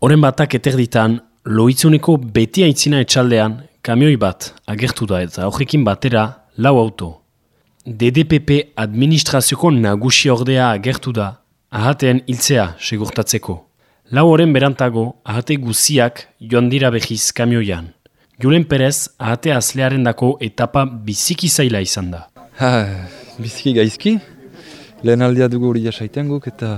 Horen batak eterditan, loitzuneko beti aitzina etxaldean, kamioi bat agertu da eta horrekin batera lau auto. DDPP administrazioko nagusi ordea agertu da, ahatean hiltzea segurtatzeko. Lau horren berantago, ahate guziak joan dira behiz kamioian. Julen Perez, ahate azlearen dako etapa biziki zaila izan da. Ha, biziki gaizki, lehen aldea dugu hori jasaiten guk eta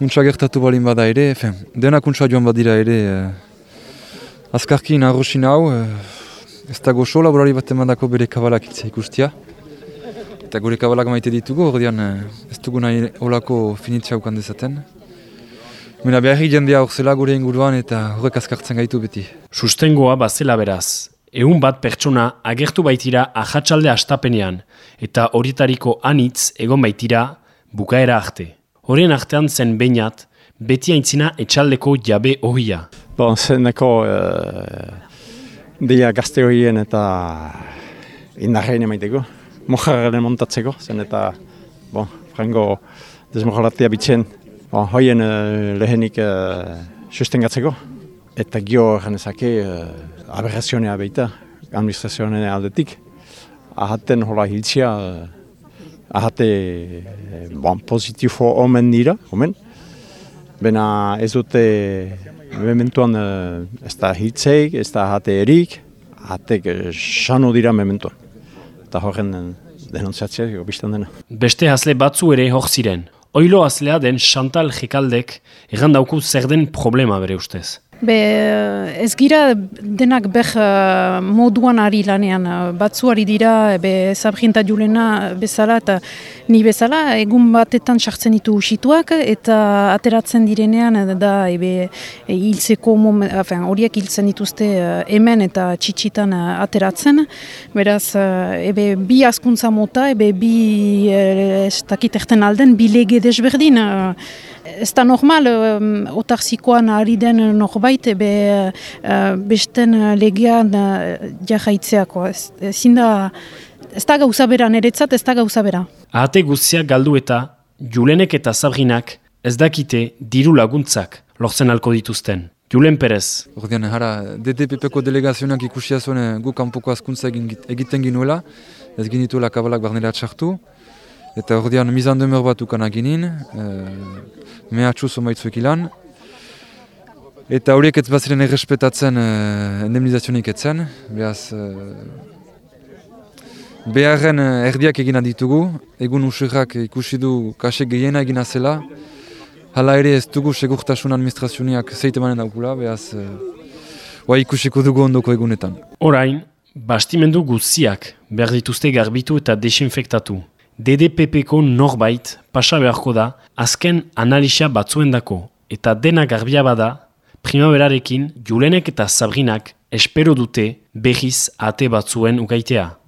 untsa gertatu balin bada ere, fen, denak untsa joan badira ere, eh, azkarki narosin hau, eh, ez dago so laborari bat emandako bere kabalak itzea ikustia. Eta gure kabalak maite ditugu, ordean eh, ez dugu nahi olako finitzea ukan dezaten. Mena behar jendea hor zela gure inguruan eta horrek azkartzen gaitu beti. Sustengoa bazela beraz, ehun bat pertsona agertu baitira ahatsalde astapenean eta horietariko anitz egon baitira bukaera arte. Horien artean zen bainat, beti aintzina etxaldeko jabe ohia. Bon, zeneko uh, dia gazte horien eta indarrein emaiteko, mojarren montatzeko, zen eta bon, frango desmojaratia bitzen bon, hoien uh, lehenik uh, sustengatzeko. Eta gio genezake uh, aberrazionea baita, administrazioaren aldetik. Ahaten hola hiltzia, uh, ahate bon, pozitifo omen dira, omen. Bena ez dute mementuan uh, ez da hiltzeik, ez da ahate erik, ahatek uh, dira mementuan. Eta horren denonziatzea biztan dena. Beste hasle batzu ere hor ziren. Oilo azlea den Chantal Jekaldek errandauku zer den problema bere ustez. Be, ez gira denak ber uh, moduan ari lanean, batzuari dira, be, zabrinta julena bezala eta ni bezala, egun batetan sartzen ditu usituak eta ateratzen direnean da ebe, hiltzeko horiek hiltzen dituzte hemen eta txitsitan ateratzen. Beraz, ebe, bi askuntza mota, ebe, bi ez dakit erten alden, bi lege desberdin. Ez da normal, otarzikoan ari den norbait, ebe uh, besten legean uh, jarraitzeako. Ez, ezin da, ez da gauza bera, niretzat ez da gauza bera. Ahate guztiak galdu eta, Julenek eta Sabrinak ez dakite diru laguntzak lortzen alko dituzten. Julen Perez. Ordean, hara, DDPP-ko delegazionak ikusia zuen gu kanpoko askuntza egiten ginuela, ez ginituela kabalak barnera txartu, eta ordean mizan demer bat ukan aginin, e, mehatxu zomaitzuek ilan, eta horiek ez baziren errespetatzen e, indemnizazionik etzen, behaz, e, beharren erdiak egina ditugu, egun usurrak ikusi du kase gehiena egina zela, hala ere ez dugu segurtasun administrazioniak zeite manen daukula, behaz, e, ikusiko dugu ondoko egunetan. Orain, bastimendu guztiak behar dituzte garbitu eta desinfektatu. DDPP-ko norbait pasa beharko da azken analisia batzuendako eta dena garbia bada primaverarekin Julenek eta Sabrinak espero dute behiz ate batzuen ugaitea.